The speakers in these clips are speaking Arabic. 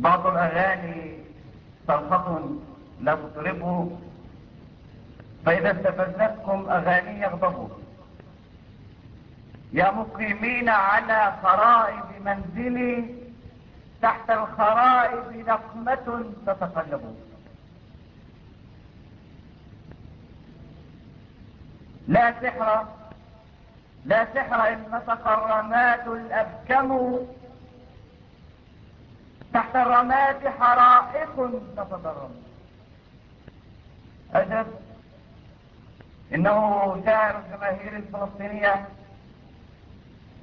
بعض الأغاني صرخة لا تطربه. فإذا استفزتكم أغاني يغضبوا يا مقيمين على خرائب منزلي تحت الخرائب نقمة تتقلب. لا سحر لا سحر إن الرماد الأبكم. تحت الرماد حرائق تتضرم أجب إنه شاعر الجماهير الفلسطينية.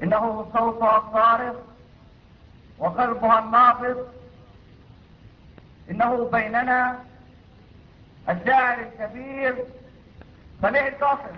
إنه صوتها الصارخ وقلبها النابض إنه بيننا الشاعر الكبير سميع القاسم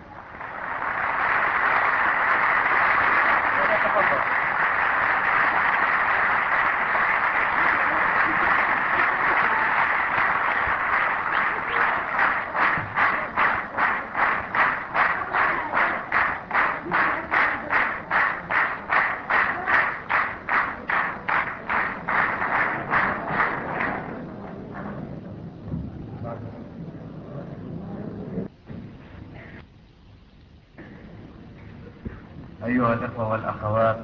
أيها الأخوة والأخوات.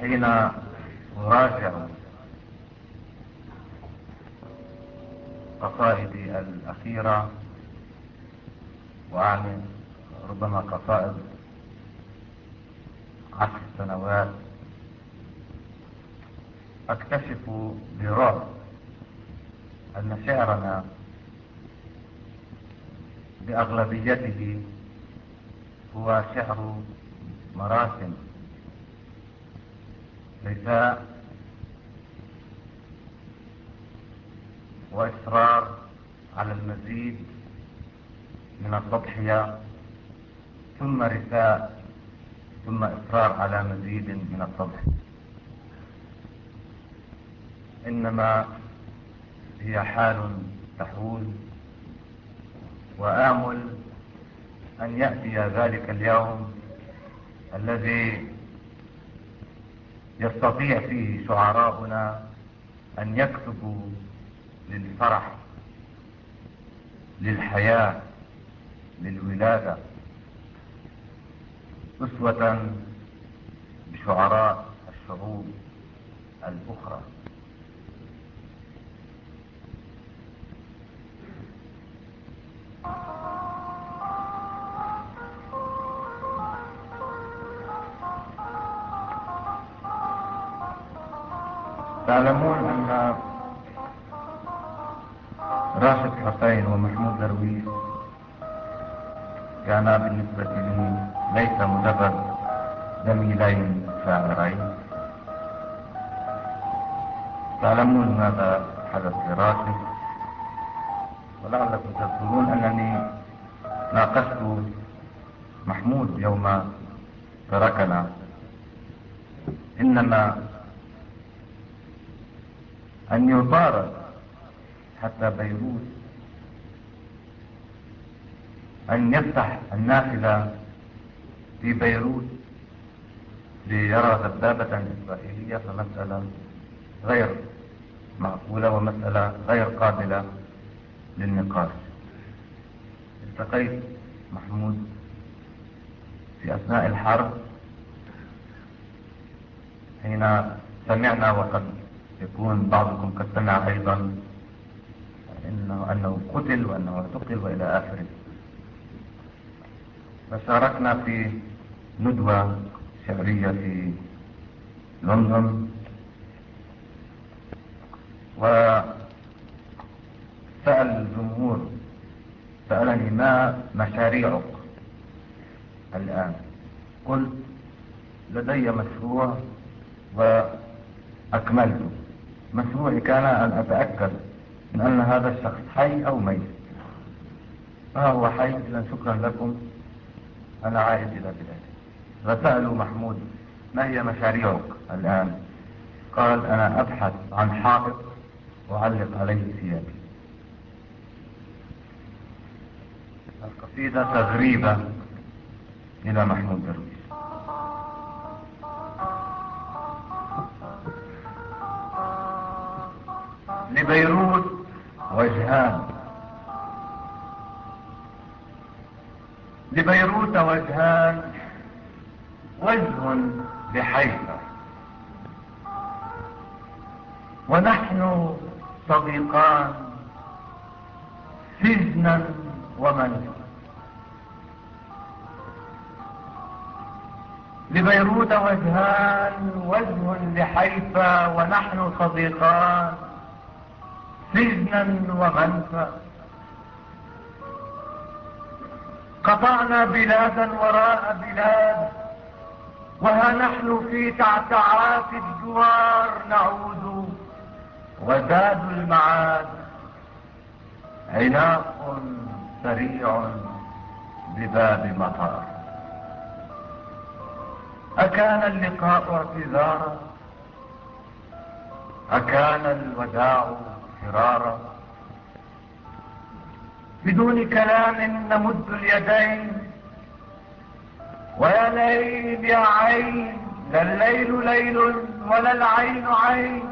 حين أراجع قصائدي الأخيرة وأعني ربما قصائد عشر سنوات أكتشف برعب أن شعرنا بأغلبيته هو شعر مراسم. رثاء وإصرار على المزيد من التضحية ثم رثاء ثم إصرار على مزيد من التضحية. إنما هي حال تحول وآمل أن يأتي ذلك اليوم الذي يستطيع فيه شعراؤنا أن يكتبوا للفرح للحياة للولادة أسوة بشعراء الشعوب الأخرى. تعلمون أن راشد حسين ومحمود درويش كانا بالنسبة لي ليس مجرد زميلين شاعرين. تعلمون ماذا حدث لراشد ولعلكم تذكرون أنني ناقشت محمود يوم تركنا. إنما أن يطارد حتى بيروت. أن يفتح النافذة في بيروت ليرى دبابة إسرائيلية فمسألة غير معقولة ومسألة غير قابلة للنقاش. التقيت محمود في أثناء الحرب حين سمعنا وقد يكون بعضكم قد سمع أيضا إنه أنه قتل وأنه اعتقل وإلى آخره. فشاركنا في ندوة شعرية في لندن. وسأل الجمهور سألني ما مشاريعك الآن؟ قلت لدي مشروع وأكملته. مشروعي كان أن أتأكد من أن هذا الشخص حي أو ميت. فهو حي إذا شكرا لكم. أنا عائد إلى بلادي. فسألوا محمود ما هي مشاريعك الآن؟ قال أنا أبحث عن حائط وأعلق عليه ثيابي. القصيدة تغريبة إلى محمود درويش لبيروت وجهان. لبيروت وجهان وجه لحيفا. ونحن صديقان سجنا ومنزلا لبيروت وجهان وجه لحيفا ونحن صديقان. سجنا ومنفى قطعنا بلادا وراء بلاد وها نحن في تعتعات الجوار نعود وزاد المعاد. عناق سريع بباب مطار. أكان اللقاء اعتذارا أكان الوداع فرارا بدون كلام نمد اليدين. ويا ليل يا عين لا الليل ليل ولا العين عين.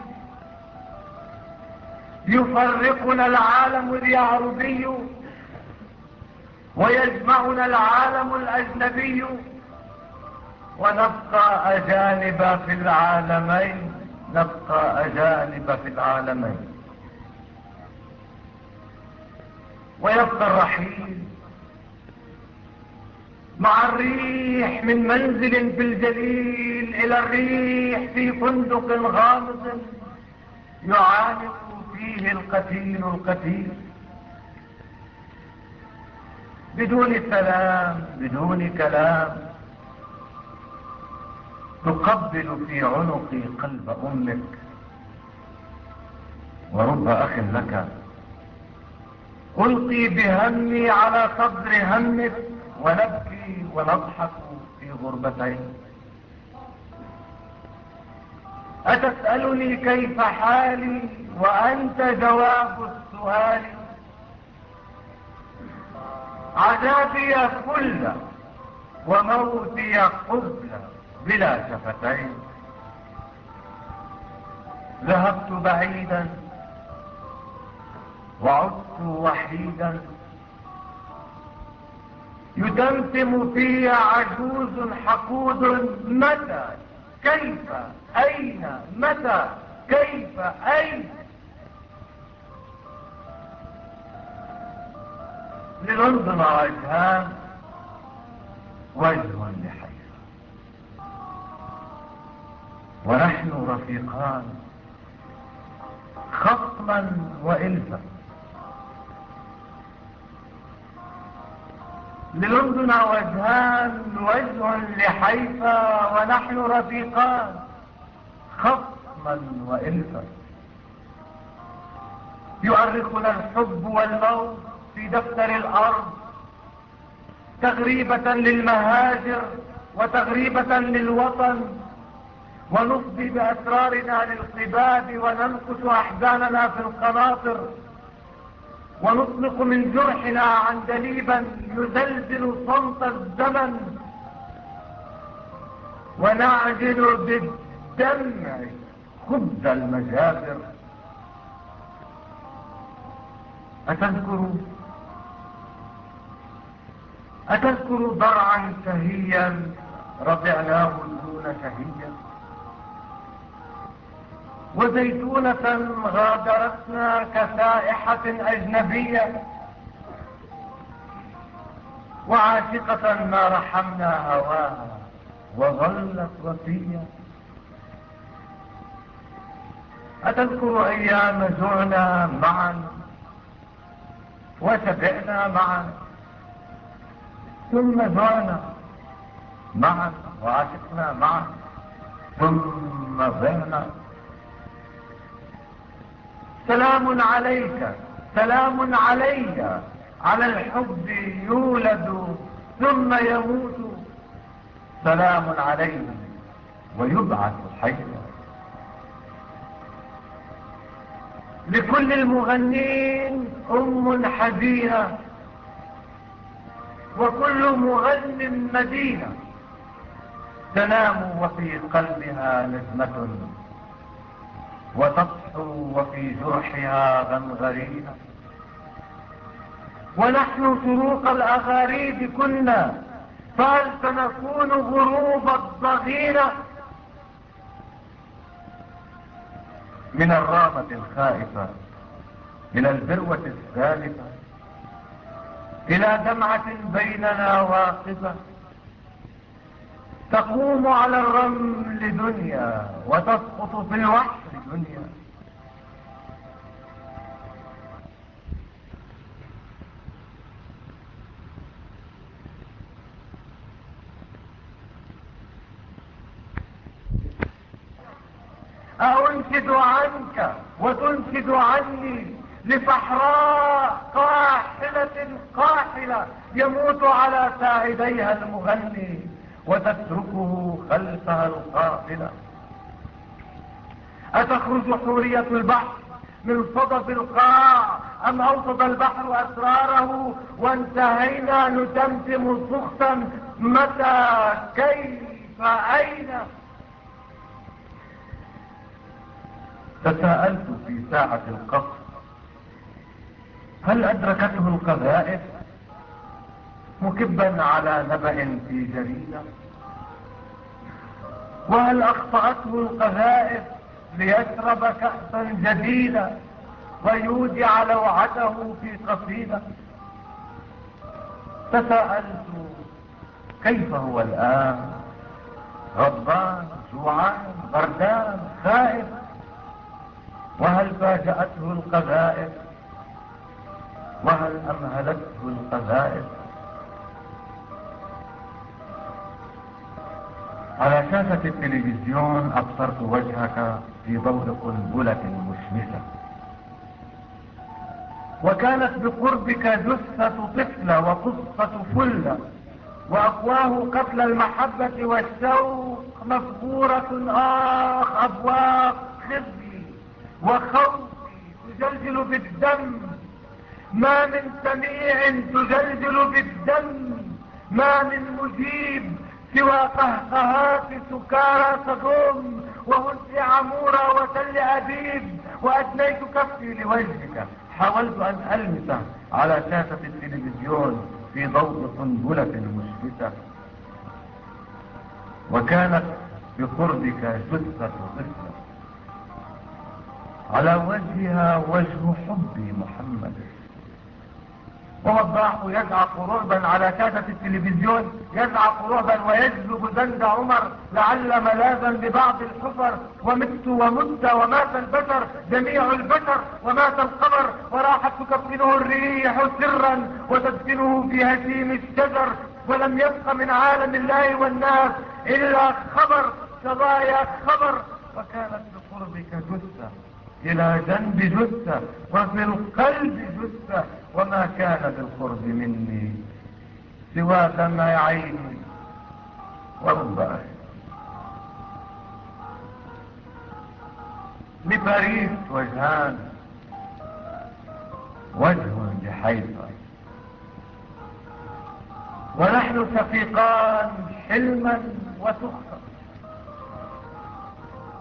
يفرقنا العالم اليعربي ويجمعنا العالم الأجنبي. ونبقى أجانب في العالمين نبقى أجانب في العالمين. ويبقى الرحيل. مع الريح من منزل في الجليل إلى الريح في فندق غامض يعانق فيه القتيل القتيل. بدون سلام بدون كلام تقبل في عنقي قلب أمك. ورب أخ لك ألقي بهمي على صدر همك ونبكي ونضحك في غربتين أتسألني كيف حالي وأنت جواب السؤال. عذابي كل وموتي قبل بلا شفتين. ذهبت بعيدا وعدت وحيدا. يتمتم في عجوز حقود. متى؟ كيف؟ أين؟ متى؟ كيف؟ أين؟ للندن وجهان وجه لحيفا ونحن رفيقان خصما وإلفا. للندن وجهان وجه لحيفا ونحن رفيقان خصما وإلفا. يؤرخنا الحب والموت في دفتر الأرض تغريبة للمهاجر وتغريبة للوطن. ونفضي بأسرارنا للقباب وننقش أحزاننا في القناطر. ونطلق من جرحنا عندليبا يزلزل صمت الزمن ونعجل بالدمع خبز المجابر. أتذكر أتذكر ضرعا شهيا رضعناه دون شهيا. وزيتونة غادرتنا كسائحة أجنبية. وعاشقة ما رحمنا هواها وظلت وفية أتذكر أيام زعنا معا وشبعنا معا. ثم زعنا معا وعاشقنا معا. ثم ضعنا سلام عليك سلام علي. على الحب يولد ثم يموت. سلام عليه ويبعث حيا. لكل المغنين أم حزينة وكل مغن مدينة. تنام وفي قلبها نجمة. وتضحو وفي جرحها غنغرينا ونحن شروق الأغاريب كنا فهل سنكون غروب الضغينة. من الرامة الخائفة إلى الذروة الثالثة إلى دمعة بيننا واقفة. تقوم على الرمل دنيا وتسقط في الوحش دنيا أنشد عنك وتنشد عني لصحراء قاحلة قاحلة يموت على ساعديها المغني وتتركه خلفها القافلة. أتخرج حورية البحر من صدف القاع أم أوصد البحر أسراره وانتهينا نتمتم سخطا متى؟ كيف؟ أين؟ تساءلت في ساعة القصر. هل أدركته القذائف مكبا على نبأ في جريدة. وهل أخطأته القذائف؟ ليشرب كأسا جديدة ويودع لوعته في قصيدة تساءلت كيف هو الآن؟ غضبان جوعان بردان خائف وهل فاجأته القذائف؟ وهل أمهلته القذائف؟ على شاشة التلفزيون أبصرت وجهك في ضوء قنبلة مشمسة. وكانت بقربك جثة طفلة وقصة فلة وأقواه قتل المحبة والشوق مفغورة آخ أبواق خزي وخوفي تجلجل بالدم. ما من سميع تجلجل بالدم ما من مجيب سوى قهقهات سكارى تضم وهز عمورة وتل أبيب وأدنيت كفي لوجهك. حاولت أن ألمسه على شاشة التلفزيون في ضوء قنبلة مشبسة وكانت بقربك جثة طفلة. على وجهها وجه حب محمد. ووضعه يزعق رعبا على شاشة التلفزيون يزعق رعبا ويجذب زند عمر لعل ملاذا لبعض الحفر. ومت ومت ومات البشر جميع البشر ومات القمر. وراحت تكفنه الريح سرا وتدفنه في هشيم الشجر. ولم يبق من عالم الله والناس إلا خبر شظايا خبر. وكانت بقربك جثة. إلى جنب جثة وفي القلب جثة وما كان بالقرب مني سوى دمع عيني. ورب لباريس وجهان وجه لحيفا ونحن شفيقان حلما وسخطا.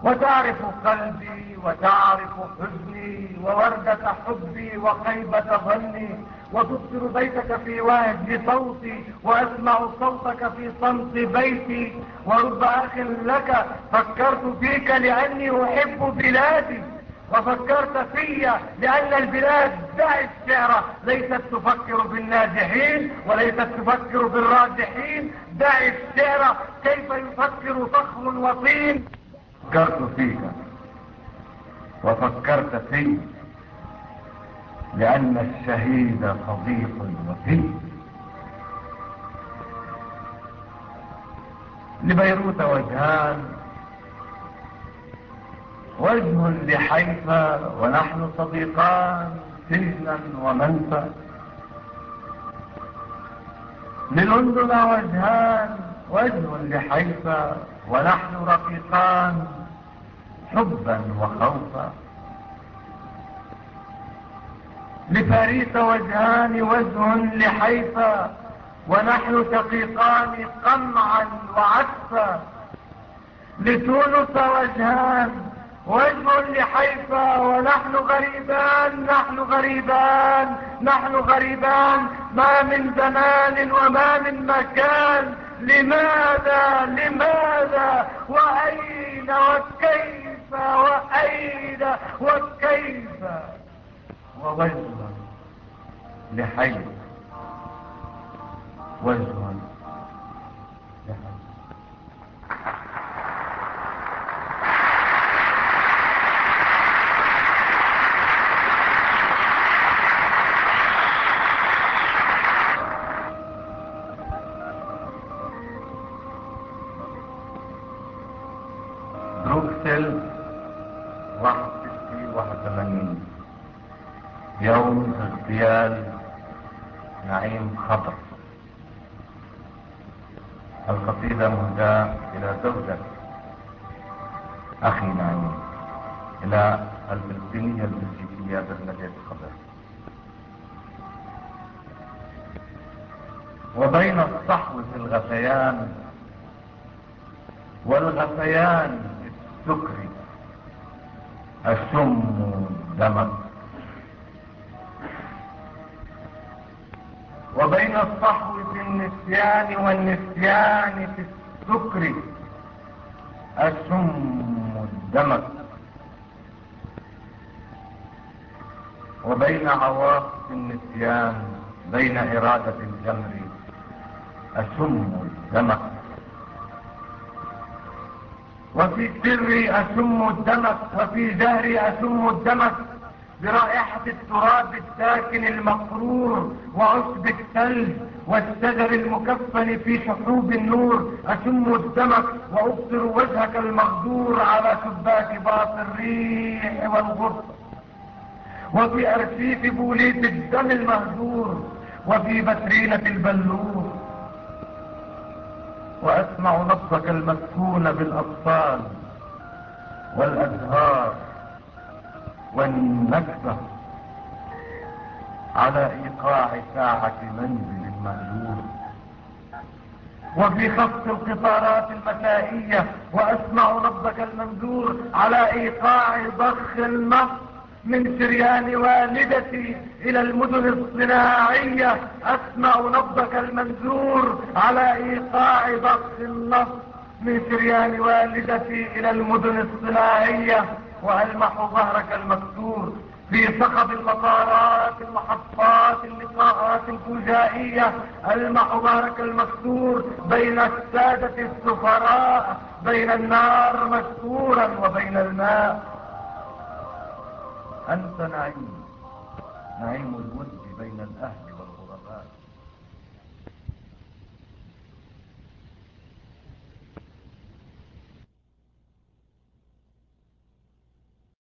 وتعرف قلبي وتعرف حزني ووردة حبي وخيبة ظني وتبصر بيتك في وهج صوتي وأسمع صوتك في صمت بيتي ورب أخ لك فكرت فيك لأني أحب بلادي وفكرت في لأن البلاد دع الشعر ليست تفكر بالناجحين وليست تفكر بالراجحين دع الشعر كيف يفكر صخر وطين فكرت فيك وفكرت في لأن الشهيد صديق وفي لبيروت وجهان. وجه لحيفا ونحن صديقان سجنا ومنفى. للندن وجهان. وجه لحيفا ونحن رفيقان حبا وخوفا. لباريس وجهان وجه لحيفا ونحن شقيقان قمعا وعسفا لتونس وجهان وجه لحيفا ونحن غريبان نحن غريبان نحن غريبان. ما من زمان وما من مكان لماذا لماذا وأين وكيف وأين وكيف؟ ووجه لحي وجه لحي بروكسل 61 81 يوم اغتيال نعيم خضر القصيدة مهداة إلى زوجة أخي نعيم إلى الفلسطينية البلجيكية برناديت خضر وبين الصحو في الغثيان والغثيان في السكر السم دمك وبين الصحو في النسيان والنسيان في السكر السم الدمك وبين عواصف النسيان بين إرادة الجمر أسم الدمك وفي سري أسم الدمك وفي جهري أسم الدمك برائحة التراب الساكن المقرور وعشب الثلج والشجر المكفن في شحوب النور أشم الدمك وأبصر وجهك المغدور على شباك باط الريح والغرفة وفي أرشيف بوليت الدم المهجور وفي بترينة البلور. وأسمع نبضك المسكون بالأطفال والأزهار والنكبة على إيقاع ساعة منزل. مهجور وفي خفض القطارات المسائية وأسمع نبضك المنزور على إيقاع ضخ النفط من شريان والدتي إلى المدن الصناعية. أسمع نبضك المنزور على إيقاع ضخ النفط من شريان والدتي إلى المدن الصناعية. وألمح ظهرك المكسور في صخب المطارات المحطات اللقاءات الفجائية المح ظهرك المكسور بين السادة السفراء بين النار مكسورا وبين الماء. أنت نعيم نعيم الود بين الأهل.